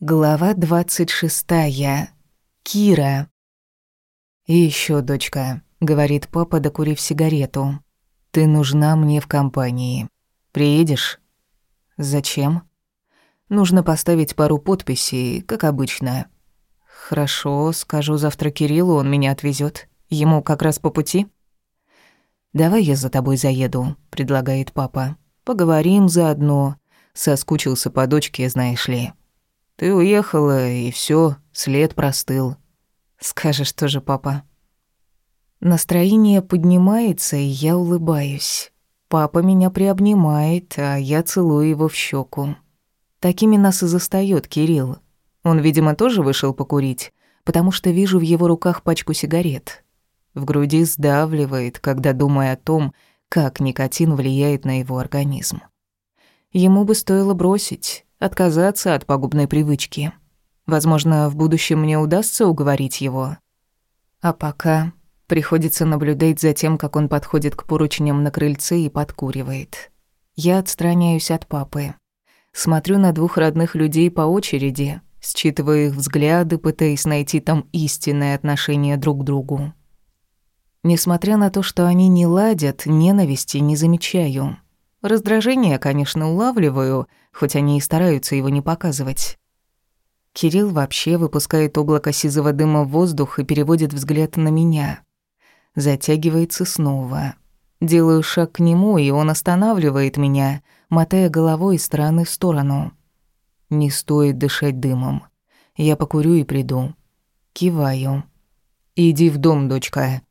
Глава двадцать шестая. Кира. «И ещё, дочка», — говорит папа, докурив сигарету. «Ты нужна мне в компании. Приедешь?» «Зачем?» «Нужно поставить пару подписей, как обычно». «Хорошо, скажу завтра Кириллу, он меня отвезёт. Ему как раз по пути?» «Давай я за тобой заеду», — предлагает папа. «Поговорим заодно. Соскучился по дочке, знаешь ли». Ты уехала, и все, след простыл. Скажешь тоже, папа. Настроение поднимается, и я улыбаюсь. Папа меня приобнимает, а я целую его в щеку. Такими нас и застаёт Кирилл. Он, видимо, тоже вышел покурить, потому что вижу в его руках пачку сигарет. В груди сдавливает, когда думаю о том, как никотин влияет на его организм. Ему бы стоило бросить, отказаться от пагубной привычки. Возможно, в будущем мне удастся уговорить его. А пока приходится наблюдать за тем, как он подходит к поручням на крыльце и подкуривает. Я отстраняюсь от папы. Смотрю на двух родных людей по очереди, считываю их взгляды, пытаясь найти там истинное отношение друг к другу. Несмотря на то, что они не ладят, ненависти не замечаю. Раздражение, конечно, улавливаю, хоть они и стараются его не показывать. Кирилл вообще выпускает облако сизого дыма в воздух и переводит взгляд на меня. Затягивается снова. Делаю шаг к нему, и он останавливает меня, мотая головой из стороны в сторону. Не стоит дышать дымом. Я покурю и приду. Киваю. «Иди в дом, дочка».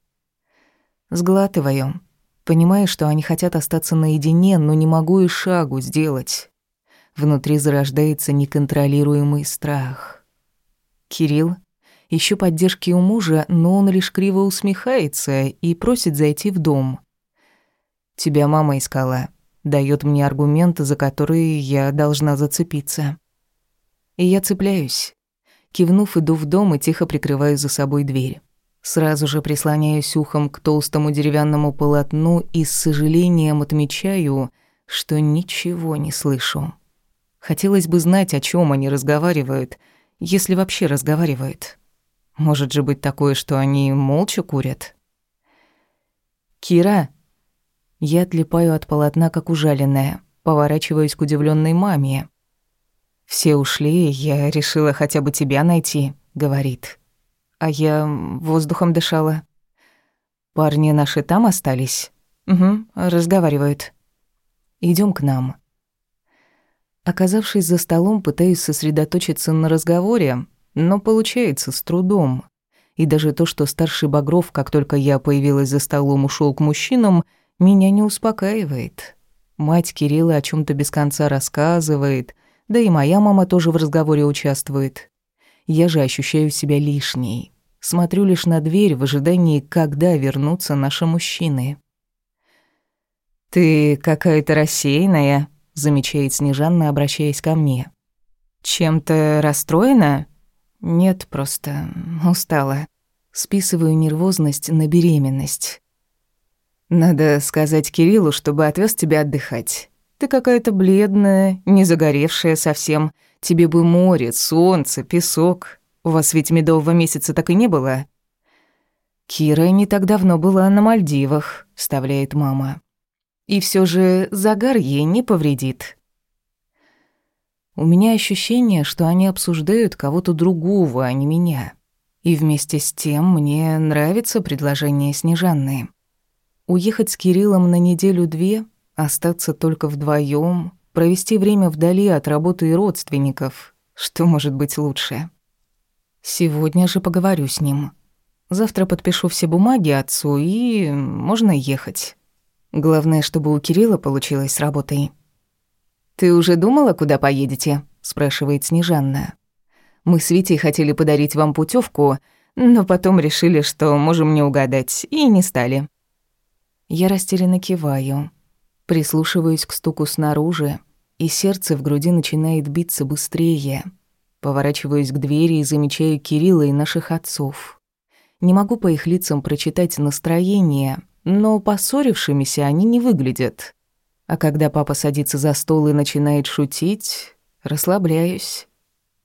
Сглатываю. Понимаю, что они хотят остаться наедине, но не могу и шагу сделать. Внутри зарождается неконтролируемый страх. Кирилл ищу поддержки у мужа, но он лишь криво усмехается и просит зайти в дом. «Тебя мама искала», дает мне аргументы, за которые я должна зацепиться. И я цепляюсь. Кивнув, иду в дом и тихо прикрываю за собой дверь. Сразу же прислоняюсь ухом к толстому деревянному полотну и с сожалением отмечаю, что ничего не слышу. Хотелось бы знать, о чем они разговаривают, если вообще разговаривают. Может же быть такое, что они молча курят? «Кира!» Я отлипаю от полотна, как ужаленная, поворачиваюсь к удивленной маме. «Все ушли, я решила хотя бы тебя найти», — говорит. А я воздухом дышала. «Парни наши там остались?» «Угу, разговаривают». Идем к нам». Оказавшись за столом, пытаюсь сосредоточиться на разговоре, но получается с трудом. И даже то, что старший Багров, как только я появилась за столом, ушел к мужчинам, меня не успокаивает. Мать Кирилла о чем то без конца рассказывает, да и моя мама тоже в разговоре участвует. Я же ощущаю себя лишней. Смотрю лишь на дверь в ожидании, когда вернутся наши мужчины. «Ты какая-то рассеянная», замечает Снежанна, обращаясь ко мне. Чем-то расстроена? Нет, просто устала. Списываю нервозность на беременность. Надо сказать Кириллу, чтобы отвез тебя отдыхать. Ты какая-то бледная, не загоревшая совсем. Тебе бы море, солнце, песок. У вас ведь медового месяца так и не было. Кира не так давно была на Мальдивах, вставляет мама. И все же загар ей не повредит. У меня ощущение, что они обсуждают кого-то другого, а не меня. И вместе с тем мне нравится предложение Снежанны. Уехать с Кириллом на неделю-две, остаться только вдвоем, провести время вдали от работы и родственников. Что может быть лучше? Сегодня же поговорю с ним. Завтра подпишу все бумаги отцу и можно ехать. Главное, чтобы у Кирилла получилось с работой. «Ты уже думала, куда поедете?» – спрашивает Снежанна. «Мы с Витей хотели подарить вам путевку, но потом решили, что можем не угадать, и не стали». Я растерянно киваю, прислушиваюсь к стуку снаружи, и сердце в груди начинает биться быстрее. Поворачиваюсь к двери и замечаю Кирилла и наших отцов. Не могу по их лицам прочитать настроение – но поссорившимися они не выглядят. А когда папа садится за стол и начинает шутить, расслабляюсь.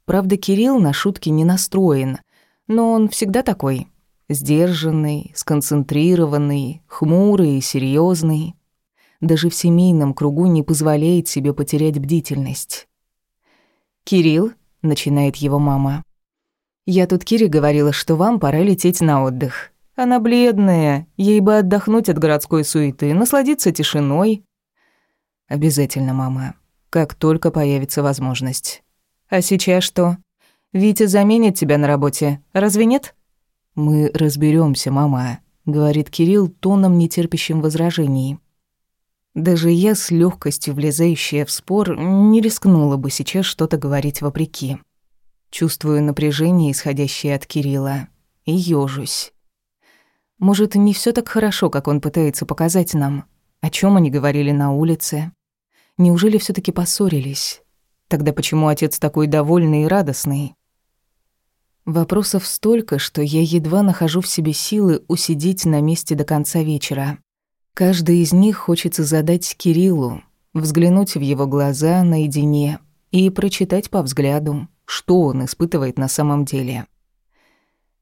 Правда, Кирилл на шутки не настроен, но он всегда такой. Сдержанный, сконцентрированный, хмурый и серьезный. Даже в семейном кругу не позволяет себе потерять бдительность. «Кирилл», — начинает его мама, — «я тут Кире говорила, что вам пора лететь на отдых. Она бледная, ей бы отдохнуть от городской суеты, насладиться тишиной». «Обязательно, мама, как только появится возможность». «А сейчас что? Витя заменит тебя на работе, разве нет?» «Мы разберемся, мама», — говорит Кирилл тоном, нетерпящим возражений. Даже я, с легкостью влезающая в спор, не рискнула бы сейчас что-то говорить вопреки. Чувствую напряжение, исходящее от Кирилла, и ёжусь. Может, не все так хорошо, как он пытается показать нам? О чем они говорили на улице? Неужели все таки поссорились? Тогда почему отец такой довольный и радостный? Вопросов столько, что я едва нахожу в себе силы усидеть на месте до конца вечера. Каждый из них хочется задать Кириллу, взглянуть в его глаза наедине и прочитать по взгляду, что он испытывает на самом деле.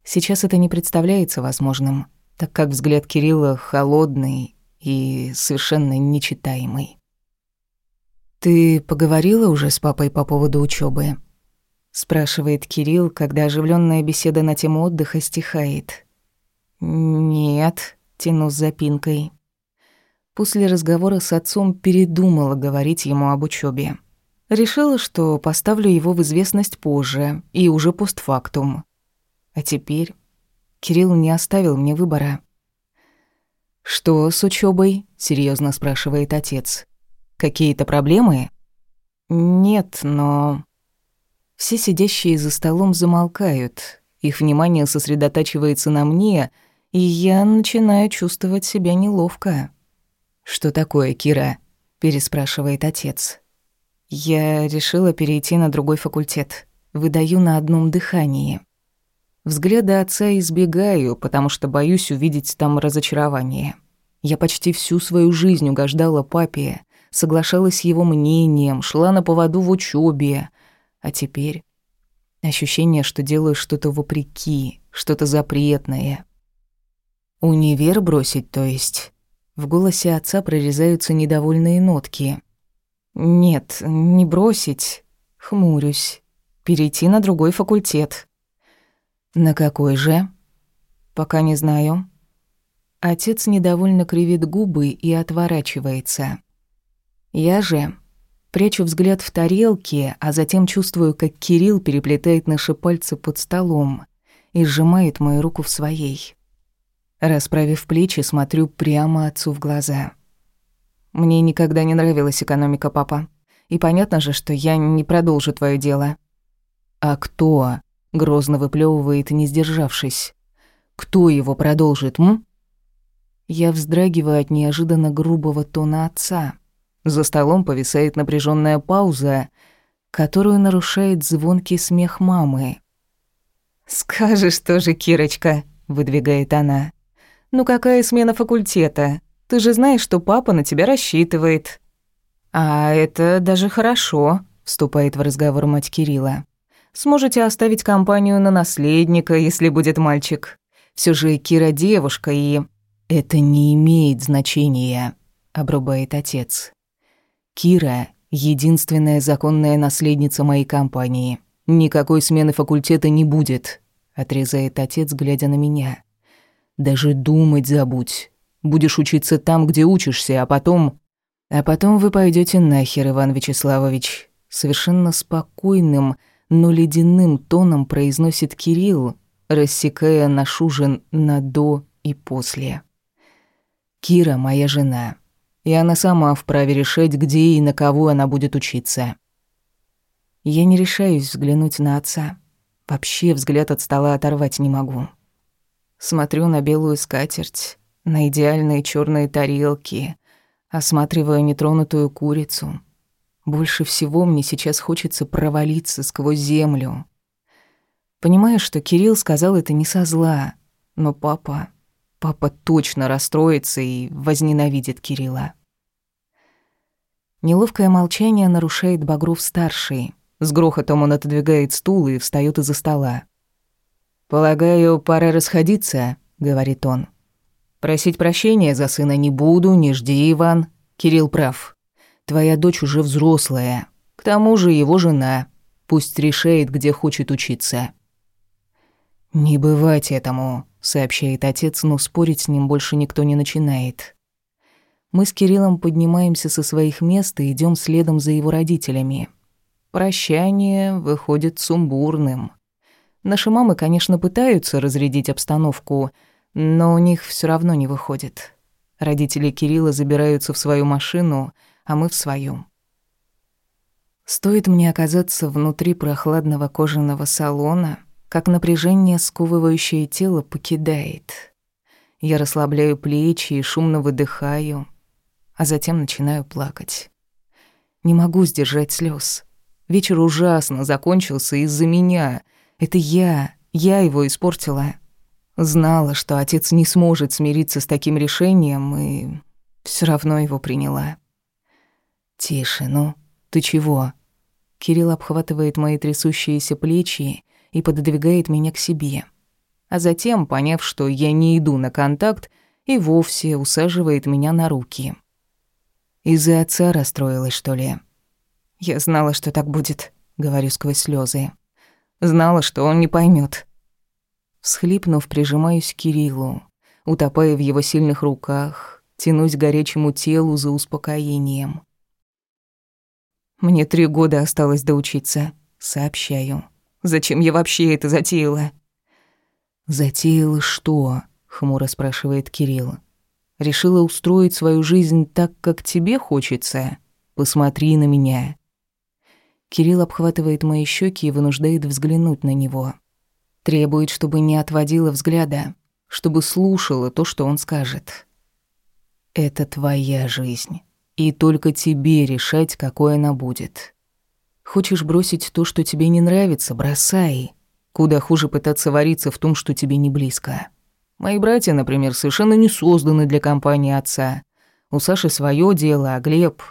Сейчас это не представляется возможным, так как взгляд Кирилла холодный и совершенно нечитаемый. «Ты поговорила уже с папой по поводу учебы? спрашивает Кирилл, когда оживленная беседа на тему отдыха стихает. «Нет», — тяну с запинкой. После разговора с отцом передумала говорить ему об учебе. Решила, что поставлю его в известность позже и уже постфактум. А теперь Кирилл не оставил мне выбора. «Что с учебой? серьезно спрашивает отец. Какие-то проблемы? Нет, но... Все сидящие за столом замолкают. Их внимание сосредотачивается на мне, и я начинаю чувствовать себя неловко. «Что такое, Кира?» – переспрашивает отец. «Я решила перейти на другой факультет. Выдаю на одном дыхании. Взгляда отца избегаю, потому что боюсь увидеть там разочарование. Я почти всю свою жизнь угождала папе, соглашалась с его мнением, шла на поводу в учебе, а теперь ощущение, что делаю что-то вопреки, что-то запретное. Универ бросить, то есть. В голосе отца прорезаются недовольные нотки. Нет, не бросить. Хмурюсь. Перейти на другой факультет. На какой же? Пока не знаю. Отец недовольно кривит губы и отворачивается. Я же прячу взгляд в тарелке, а затем чувствую, как Кирилл переплетает наши пальцы под столом и сжимает мою руку в своей. Расправив плечи, смотрю прямо отцу в глаза. Мне никогда не нравилась экономика, папа. И понятно же, что я не продолжу твое дело. А кто? Грозно выплевывает, не сдержавшись. Кто его продолжит, м? Я вздрагиваю от неожиданно грубого тона отца. За столом повисает напряженная пауза, которую нарушает звонкий смех мамы. «Скажешь тоже, Кирочка», — выдвигает она. «Ну какая смена факультета? Ты же знаешь, что папа на тебя рассчитывает». «А это даже хорошо», — вступает в разговор мать Кирилла. «Сможете оставить компанию на наследника, если будет мальчик. Все же Кира девушка и...» «Это не имеет значения», — обрубает отец. Кира — единственная законная наследница моей компании. Никакой смены факультета не будет», — отрезает отец, глядя на меня. «Даже думать забудь. Будешь учиться там, где учишься, а потом...» «А потом вы пойдете нахер, Иван Вячеславович», — совершенно спокойным, но ледяным тоном произносит Кирилл, рассекая наш ужин на «до» и «после». «Кира моя жена и она сама вправе решать, где и на кого она будет учиться. Я не решаюсь взглянуть на отца. Вообще взгляд от стола оторвать не могу. Смотрю на белую скатерть, на идеальные черные тарелки, осматриваю нетронутую курицу. Больше всего мне сейчас хочется провалиться сквозь землю. Понимаю, что Кирилл сказал это не со зла, но папа... Папа точно расстроится и возненавидит Кирилла. Неловкое молчание нарушает Багров-старший. С грохотом он отодвигает стул и встаёт из-за стола. «Полагаю, пора расходиться», — говорит он. «Просить прощения за сына не буду, не жди, Иван. Кирилл прав. Твоя дочь уже взрослая. К тому же его жена. Пусть решает, где хочет учиться». «Не бывать этому», — сообщает отец, но спорить с ним больше никто не начинает. Мы с Кириллом поднимаемся со своих мест и идем следом за его родителями. Прощание выходит сумбурным. Наши мамы, конечно, пытаются разрядить обстановку, но у них все равно не выходит. Родители Кирилла забираются в свою машину, а мы в свою. Стоит мне оказаться внутри прохладного кожаного салона, как напряжение, сковывающее тело, покидает. Я расслабляю плечи и шумно выдыхаю, а затем начинаю плакать. Не могу сдержать слез. Вечер ужасно закончился из-за меня. Это я, я его испортила. Знала, что отец не сможет смириться с таким решением, и все равно его приняла. «Тише, ну, ты чего?» Кирилл обхватывает мои трясущиеся плечи и пододвигает меня к себе. А затем, поняв, что я не иду на контакт, и вовсе усаживает меня на руки. Из-за отца расстроилась, что ли? Я знала, что так будет, говорю сквозь слезы. Знала, что он не поймет. Всхлипнув, прижимаюсь к Кириллу, утопая в его сильных руках, тянусь к горячему телу за успокоением. Мне три года осталось доучиться, сообщаю. Зачем я вообще это затеяла? Затеяла что? хмуро спрашивает Кирилл. Решила устроить свою жизнь так, как тебе хочется. Посмотри на меня. Кирилл обхватывает мои щеки и вынуждает взглянуть на него. Требует, чтобы не отводила взгляда, чтобы слушала то, что он скажет. Это твоя жизнь и только тебе решать, какой она будет. Хочешь бросить то, что тебе не нравится, бросай. Куда хуже пытаться вариться в том, что тебе не близко. Мои братья, например, совершенно не созданы для компании отца. У Саши свое дело, а Глеб...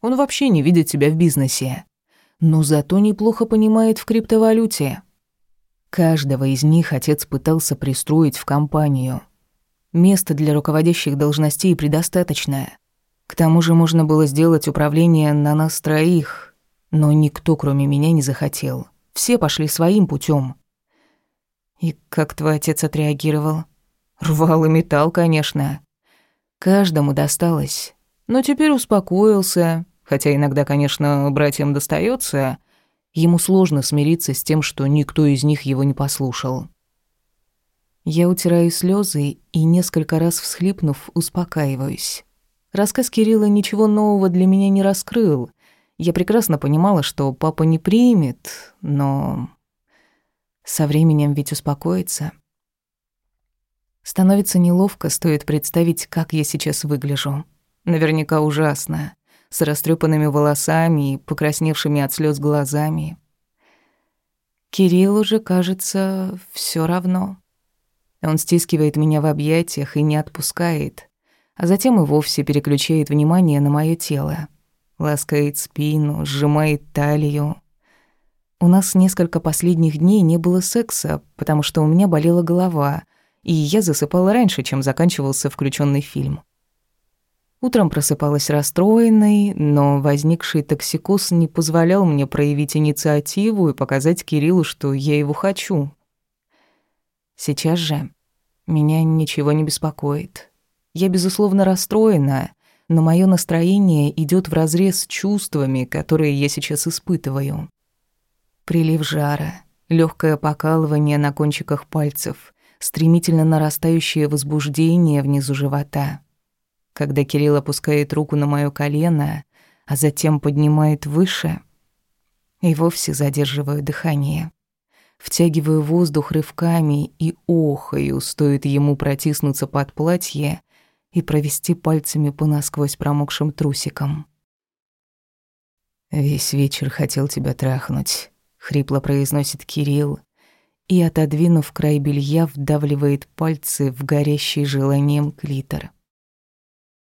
Он вообще не видит тебя в бизнесе. Но зато неплохо понимает в криптовалюте. Каждого из них отец пытался пристроить в компанию. Места для руководящих должностей предостаточно. К тому же можно было сделать управление на нас троих, но никто, кроме меня, не захотел. Все пошли своим путем. И как твой отец отреагировал? Рвал и металл, конечно. Каждому досталось. Но теперь успокоился, хотя иногда, конечно, братьям достается. Ему сложно смириться с тем, что никто из них его не послушал. Я утираю слезы и, несколько раз всхлипнув, успокаиваюсь. Рассказ Кирилла ничего нового для меня не раскрыл. Я прекрасно понимала, что папа не примет, но со временем ведь успокоится. Становится неловко, стоит представить, как я сейчас выгляжу. Наверняка ужасно, с растрепанными волосами и покрасневшими от слез глазами. Кирилл уже, кажется, все равно. Он стискивает меня в объятиях и не отпускает а затем и вовсе переключает внимание на моё тело. Ласкает спину, сжимает талию. У нас несколько последних дней не было секса, потому что у меня болела голова, и я засыпала раньше, чем заканчивался включенный фильм. Утром просыпалась расстроенной, но возникший токсикоз не позволял мне проявить инициативу и показать Кириллу, что я его хочу. Сейчас же меня ничего не беспокоит. Я, безусловно, расстроена, но мое настроение идет вразрез с чувствами, которые я сейчас испытываю. Прилив жара, легкое покалывание на кончиках пальцев, стремительно нарастающее возбуждение внизу живота. Когда Кирилл опускает руку на моё колено, а затем поднимает выше, и вовсе задерживаю дыхание. Втягиваю воздух рывками и охаю, стоит ему протиснуться под платье, и провести пальцами по насквозь промокшим трусикам. «Весь вечер хотел тебя трахнуть», — хрипло произносит Кирилл и, отодвинув край белья, вдавливает пальцы в горящий желанием клитор.